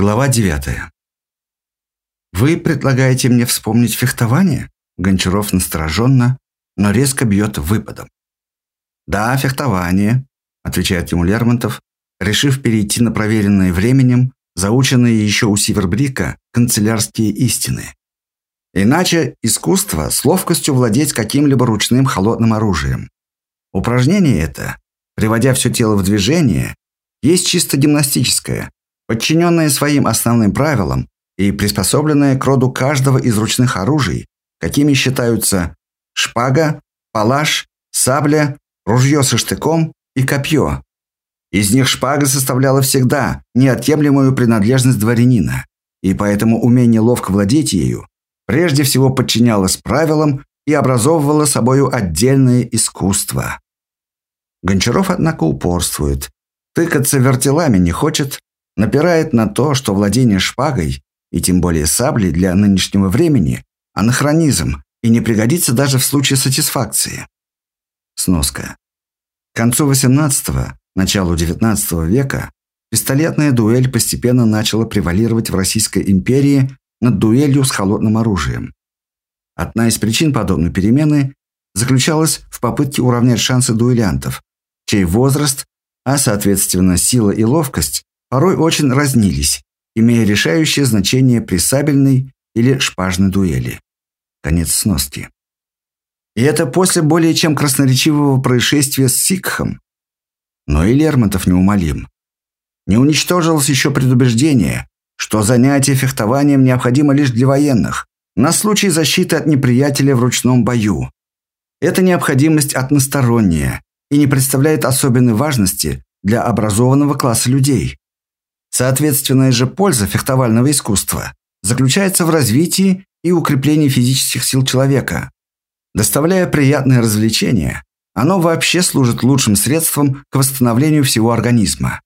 Глава 9. «Вы предлагаете мне вспомнить фехтование?» Гончаров настороженно, но резко бьет выпадом. «Да, фехтование», – отвечает ему Лермонтов, решив перейти на проверенные временем, заученные еще у Сивербрика, канцелярские истины. Иначе искусство с ловкостью владеть каким-либо ручным холодным оружием. Упражнение это, приводя все тело в движение, есть чисто гимнастическое, подчиненное своим основным правилам и приспособленное к роду каждого из ручных оружий, какими считаются шпага, палаш, сабля, ружье со штыком и копье. Из них шпага составляла всегда неотъемлемую принадлежность дворянина, и поэтому умение ловко владеть ею прежде всего подчинялось правилам и образовывало собою отдельное искусство. Гончаров, однако, упорствует, тыкаться вертелами не хочет напирает на то, что владение шпагой, и тем более саблей для нынешнего времени, анахронизм и не пригодится даже в случае сатисфакции. Сноска. К концу XVIII, началу XIX века пистолетная дуэль постепенно начала превалировать в Российской империи над дуэлью с холодным оружием. Одна из причин подобной перемены заключалась в попытке уравнять шансы дуэлянтов, чей возраст, а соответственно сила и ловкость порой очень разнились, имея решающее значение при сабельной или шпажной дуэли. Конец сноски. И это после более чем красноречивого происшествия с Сикхом. Но и Лермонтов неумолим. Не уничтожилось еще предубеждение, что занятие фехтованием необходимо лишь для военных, на случай защиты от неприятеля в ручном бою. Эта необходимость односторонняя и не представляет особенной важности для образованного класса людей. Соответственная же польза фехтовального искусства заключается в развитии и укреплении физических сил человека. Доставляя приятное развлечение, оно вообще служит лучшим средством к восстановлению всего организма.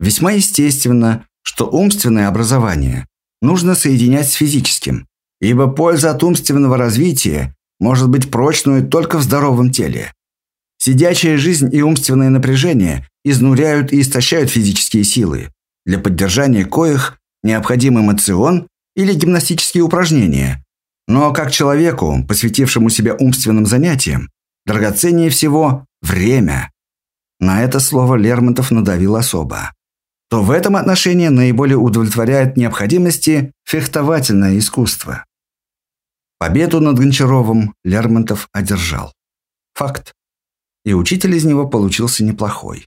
Весьма естественно, что умственное образование нужно соединять с физическим, ибо польза от умственного развития может быть прочной только в здоровом теле. Сидячая жизнь и умственное напряжение изнуряют и истощают физические силы, для поддержания коих необходим эмоцион или гимнастические упражнения. Но как человеку, посвятившему себя умственным занятиям, драгоценнее всего время. На это слово Лермонтов надавил особо. То в этом отношении наиболее удовлетворяет необходимости фехтовательное искусство. Победу над Гончаровым Лермонтов одержал. Факт. И учитель из него получился неплохой.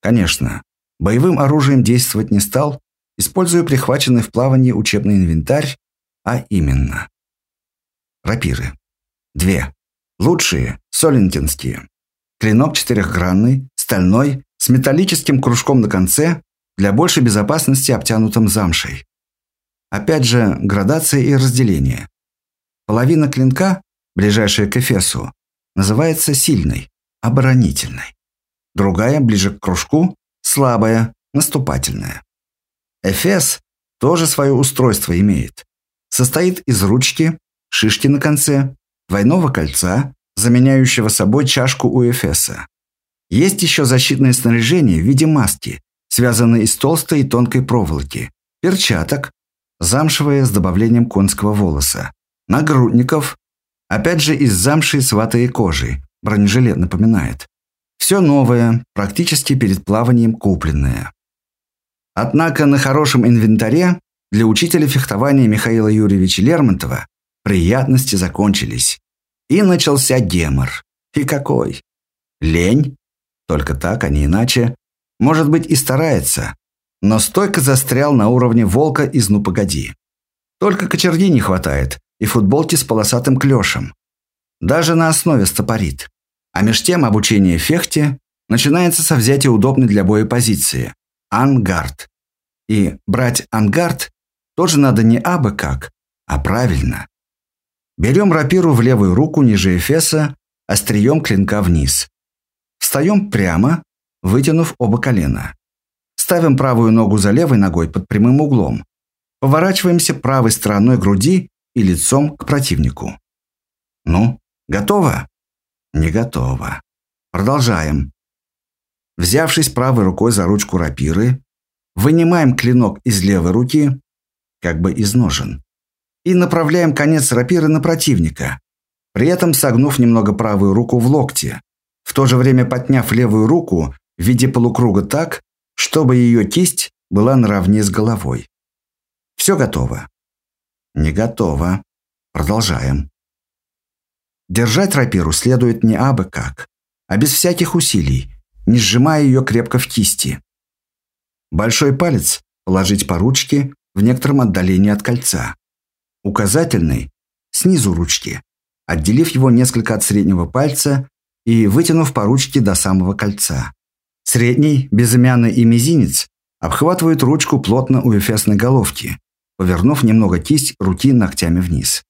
Конечно, Боевым оружием действовать не стал, используя прихваченный в плавании учебный инвентарь, а именно. Рапиры. Две. Лучшие – солентинские. Клинок четырехгранный, стальной, с металлическим кружком на конце, для большей безопасности обтянутым замшей. Опять же, градация и разделение. Половина клинка, ближайшая к эфесу, называется сильной, оборонительной. Другая, ближе к кружку, слабая, наступательная. Эфес тоже свое устройство имеет. Состоит из ручки, шишки на конце, двойного кольца, заменяющего собой чашку у Эфеса. Есть еще защитное снаряжение в виде маски, связанное из толстой и тонкой проволоки, перчаток, замшевые с добавлением конского волоса, нагрудников, опять же из замши и кожей, бронежилет напоминает, все новое, практически перед плаванием купленное. Однако на хорошем инвентаре для учителя фехтования Михаила Юрьевича Лермонтова приятности закончились. И начался гемор. И какой? Лень? Только так, а не иначе. Может быть и старается. Но стойко застрял на уровне волка из «Ну погоди». Только кочерги не хватает и футболки с полосатым клешем. Даже на основе стопорит. А меж тем обучение фехте начинается со взятия удобной для боя позиции – ангард. И брать ангард тоже надо не абы как, а правильно. Берем рапиру в левую руку ниже эфеса, острием клинка вниз. Встаем прямо, вытянув оба колена. Ставим правую ногу за левой ногой под прямым углом. Поворачиваемся правой стороной груди и лицом к противнику. Ну, готово? Не готово. Продолжаем. Взявшись правой рукой за ручку рапиры, вынимаем клинок из левой руки, как бы из ножен, и направляем конец рапиры на противника, при этом согнув немного правую руку в локте, в то же время подняв левую руку в виде полукруга так, чтобы ее кисть была наравне с головой. Все готово. Не готово. Продолжаем. Держать рапиру следует не абы как, а без всяких усилий, не сжимая ее крепко в кисти. Большой палец положить по ручке в некотором отдалении от кольца. Указательный – снизу ручки, отделив его несколько от среднего пальца и вытянув по ручке до самого кольца. Средний, безымянный и мизинец обхватывают ручку плотно у эфесной головки, повернув немного кисть руки ногтями вниз.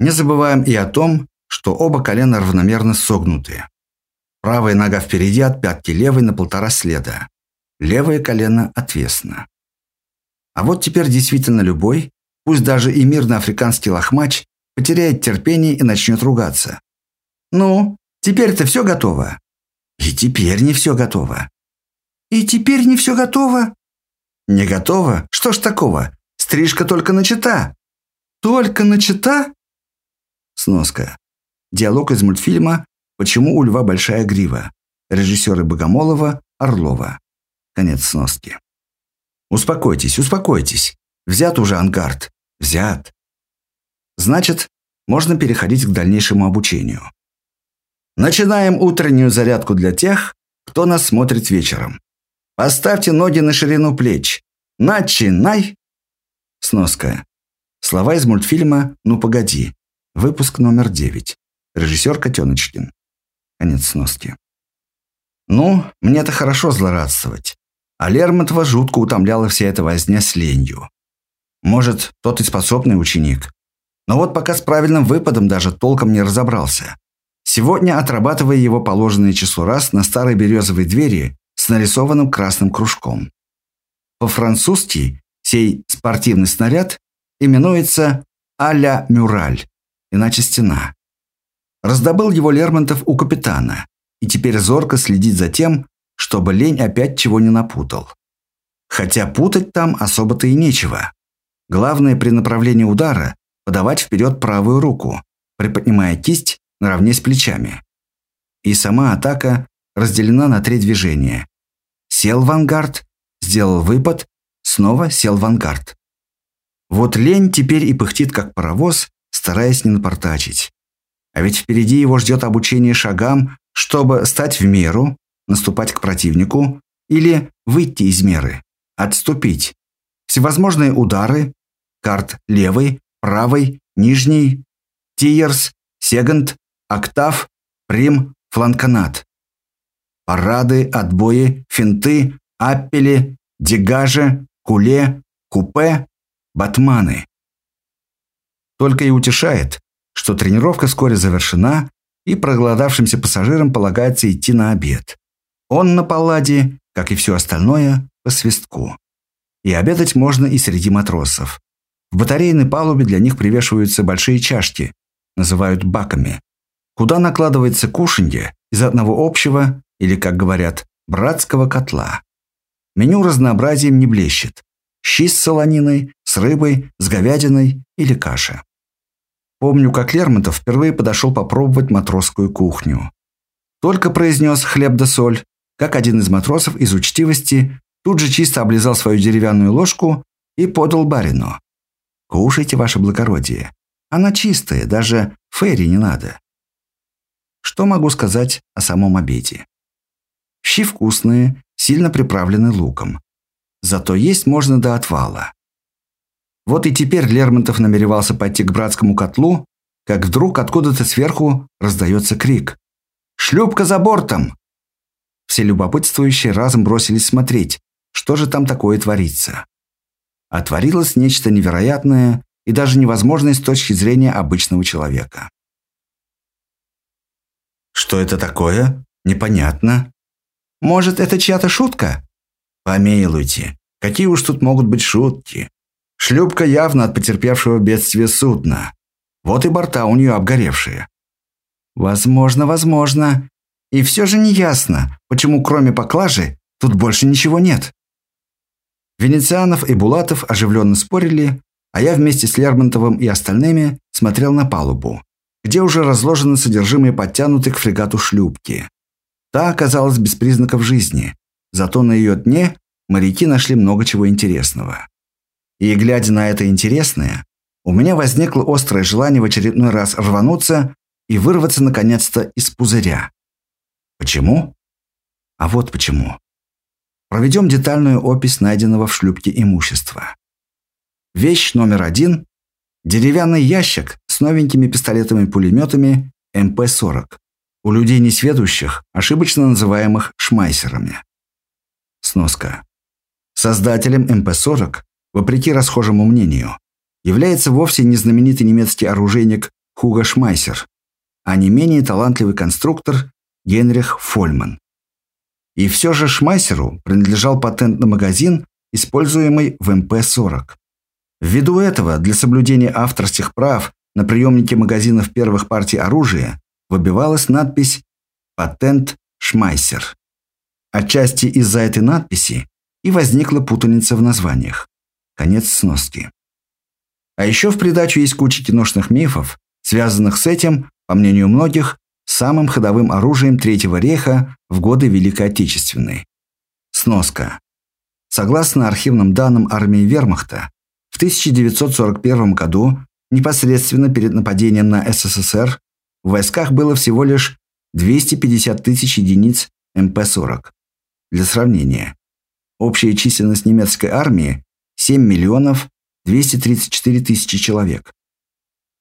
Не забываем и о том, что оба колена равномерно согнуты. Правая нога впереди от пятки левой на полтора следа. Левое колено отвесно. А вот теперь действительно любой, пусть даже и мирно африканский лохмач, потеряет терпение и начнет ругаться. «Ну, теперь-то все готово?» «И теперь не все готово». «И теперь не все готово?» «Не готово? Что ж такого? Стрижка только начата». «Только начата?» Сноска. Диалог из мультфильма «Почему у льва большая грива?» Режиссеры Богомолова, Орлова. Конец сноски. Успокойтесь, успокойтесь. Взят уже ангард. Взят. Значит, можно переходить к дальнейшему обучению. Начинаем утреннюю зарядку для тех, кто нас смотрит вечером. Поставьте ноги на ширину плеч. Начинай! Сноска. Слова из мультфильма «Ну погоди». Выпуск номер 9. Режиссер Котеночкин. Конец сноски. Ну, мне-то хорошо злорадствовать. А Лермонтова жутко утомляла вся эта возня с ленью. Может, тот и способный ученик. Но вот пока с правильным выпадом даже толком не разобрался. Сегодня, отрабатывая его положенное число раз на старой березовой двери с нарисованным красным кружком. По-французски сей спортивный снаряд именуется «а-ля мюраль», иначе «стена». Раздобыл его Лермонтов у капитана и теперь зорко следит за тем, чтобы лень опять чего не напутал. Хотя путать там особо-то и нечего. Главное при направлении удара подавать вперед правую руку, приподнимая кисть наравне с плечами. И сама атака разделена на три движения. Сел в ангард, сделал выпад, снова сел в ангард. Вот лень теперь и пыхтит как паровоз, стараясь не напортачить. А ведь впереди его ждет обучение шагам, чтобы стать в меру, наступать к противнику или выйти из меры, отступить. Всевозможные удары, карт левый, правый, нижний, тиерс, секонд, октав, прим, фланканат. Парады, отбои, финты, аппели, дегажи, куле, купе, батманы. Только и утешает, что тренировка вскоре завершена, и проголодавшимся пассажирам полагается идти на обед. Он на палладе, как и все остальное, по свистку. И обедать можно и среди матросов. В батарейной палубе для них привешиваются большие чашки, называют баками, куда накладывается кушанье из одного общего, или, как говорят, братского котла. Меню разнообразием не блещет. Щи с солониной, с рыбой, с говядиной или каша. Помню, как Лермонтов впервые подошел попробовать матросскую кухню. Только произнес хлеб да соль, как один из матросов из учтивости тут же чисто облизал свою деревянную ложку и подал барину. «Кушайте, ваше благородие. Она чистая, даже ферри не надо». Что могу сказать о самом обеде? Щи вкусные, сильно приправлены луком. Зато есть можно до отвала. Вот и теперь Лермонтов намеревался пойти к братскому котлу, как вдруг откуда-то сверху раздается крик. «Шлюпка за бортом!» Все любопытствующие разом бросились смотреть, что же там такое творится. А творилось нечто невероятное и даже невозможное с точки зрения обычного человека. Что это такое? Непонятно. Может, это чья-то шутка? Помилуйте, какие уж тут могут быть шутки? Шлюпка явно от потерпевшего бедствия судна. Вот и борта у нее обгоревшие. Возможно, возможно. И все же неясно, почему кроме поклажи тут больше ничего нет. Венецианов и Булатов оживленно спорили, а я вместе с Лермонтовым и остальными смотрел на палубу, где уже разложены содержимое подтянутой к фрегату шлюпки. Та оказалась без признаков жизни, зато на ее дне моряки нашли много чего интересного. И, глядя на это интересное, у меня возникло острое желание в очередной раз рвануться и вырваться наконец-то из пузыря. Почему? А вот почему. Проведем детальную опись найденного в шлюпке имущества. Вещь номер один – деревянный ящик с новенькими пистолетами-пулеметами МП-40. У людей несведущих, ошибочно называемых шмайсерами. Сноска. Создателем МП-40, вопреки расхожему мнению, является вовсе не знаменитый немецкий оружейник Хуго Шмайсер, а не менее талантливый конструктор Генрих Фольмер. И все же Шмайсеру принадлежал патент на магазин, используемый в МП-40. Ввиду этого, для соблюдения авторских прав на приемнике магазинов первых партий оружия выбивалась надпись «Патент Шмайсер». Отчасти из-за этой надписи и возникла путаница в названиях. Конец сноски. А еще в придачу есть куча киношных мифов, связанных с этим, по мнению многих, самым ходовым оружием Третьего рейха в годы Великой Отечественной. Сноска. Согласно архивным данным армии Вермахта, в 1941 году, непосредственно перед нападением на СССР, в войсках было всего лишь 250 тысяч единиц МП-40. Для сравнения, общая численность немецкой армии 7 миллионов 234 тысячи человек.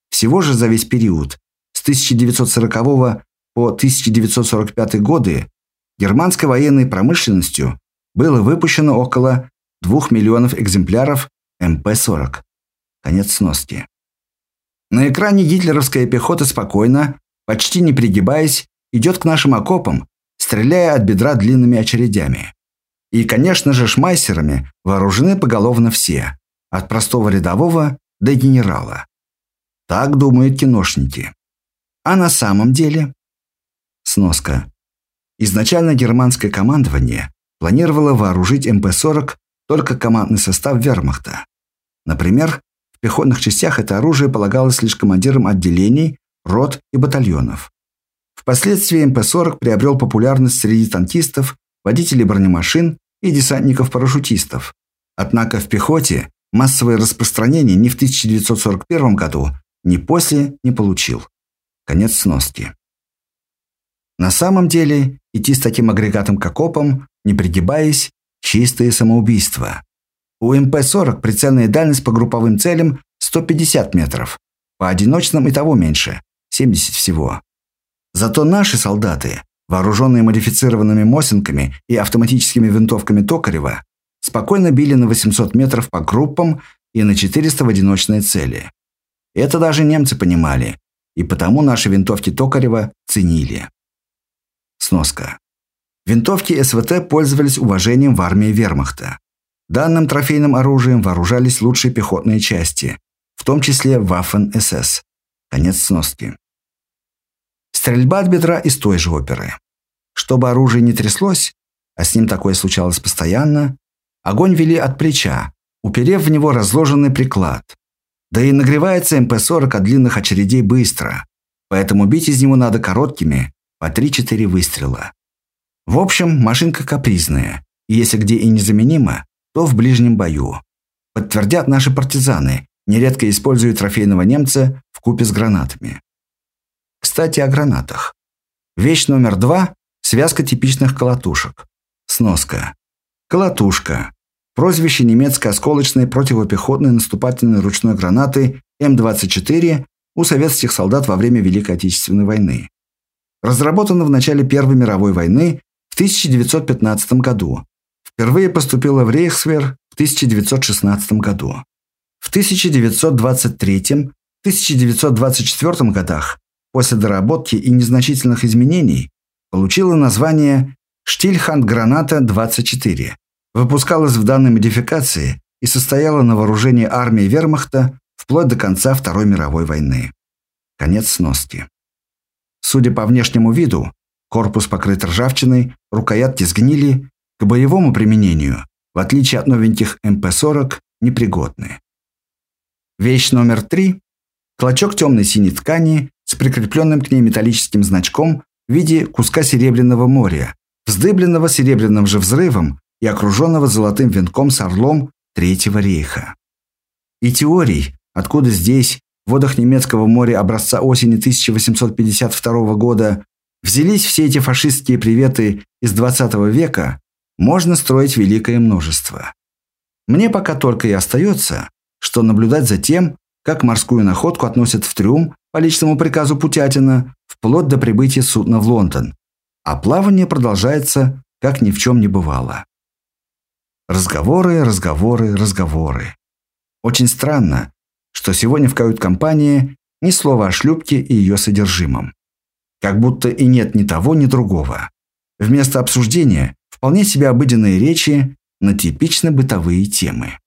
Всего же за весь период с 1940 по 1945 годы германской военной промышленностью было выпущено около 2 миллионов экземпляров МП-40. Конец сноски. На экране гитлеровская пехота спокойно, почти не пригибаясь, идет к нашим окопам, стреляя от бедра длинными очередями. И, конечно же, шмайсерами вооружены поголовно все, от простого рядового до генерала. Так думают киношники. А на самом деле... Сноска. Изначально германское командование планировало вооружить МП-40 только командный состав вермахта. Например, в пехотных частях это оружие полагалось лишь командирам отделений, рот и батальонов. Впоследствии МП-40 приобрел популярность среди танкистов, водителей бронемашин и десантников-парашютистов. Однако в пехоте массовое распространение ни в 1941 году, ни после не получил. Конец сноски. На самом деле, идти с таким агрегатом к окопам, не пригибаясь, чистое самоубийство. У МП-40 прицельная дальность по групповым целям 150 метров, по одиночным и того меньше, 70 всего. Зато наши солдаты, вооруженные модифицированными Мосинками и автоматическими винтовками Токарева, спокойно били на 800 метров по группам и на 400 в одиночные цели. Это даже немцы понимали, и потому наши винтовки Токарева ценили. Сноска. Винтовки СВТ пользовались уважением в армии вермахта. Данным трофейным оружием вооружались лучшие пехотные части, в том числе Waffen-СС. Конец сноски. Стрельба от бедра из той же оперы. Чтобы оружие не тряслось, а с ним такое случалось постоянно, огонь вели от плеча, уперев в него разложенный приклад. Да и нагревается МП-40 от длинных очередей быстро, поэтому бить из него надо короткими, по 3-4 выстрела. В общем, машинка капризная, и если где и незаменима, то в ближнем бою. Подтвердят наши партизаны, нередко используя трофейного немца в купе с гранатами. Кстати, о гранатах. Вещь номер два – связка типичных колотушек. Сноска. Колотушка прозвище немецкой осколочной противопехотной наступательной ручной гранаты М-24 у советских солдат во время Великой Отечественной войны. Разработана в начале Первой мировой войны в 1915 году. Впервые поступила в Рейхсвер в 1916 году. В 1923-1924 годах, после доработки и незначительных изменений, получила название «Штильханд-граната-24», выпускалась в данной модификации и состояла на вооружении армии вермахта вплоть до конца Второй мировой войны. Конец сноски. Судя по внешнему виду, корпус покрыт ржавчиной, рукоятки сгнили, к боевому применению в отличие от новеньких МП-40, непригодны. Вещь номер три – клочок темной синей ткани с прикрепленным к ней металлическим значком в виде куска серебряного моря, вздыбленного серебряным же взрывом и окруженного золотым венком с орлом Третьего рейха. И теорий, откуда здесь, в водах немецкого моря образца осени 1852 года, взялись все эти фашистские приветы из 20 века, можно строить великое множество. Мне пока только и остается, что наблюдать за тем, как морскую находку относят в трюм по личному приказу Путятина вплоть до прибытия судна в Лондон, а плавание продолжается, как ни в чем не бывало. Разговоры, разговоры, разговоры. Очень странно, что сегодня в кают-компании ни слова о шлюпке и ее содержимом. Как будто и нет ни того, ни другого. Вместо обсуждения вполне себе обыденные речи на типично бытовые темы.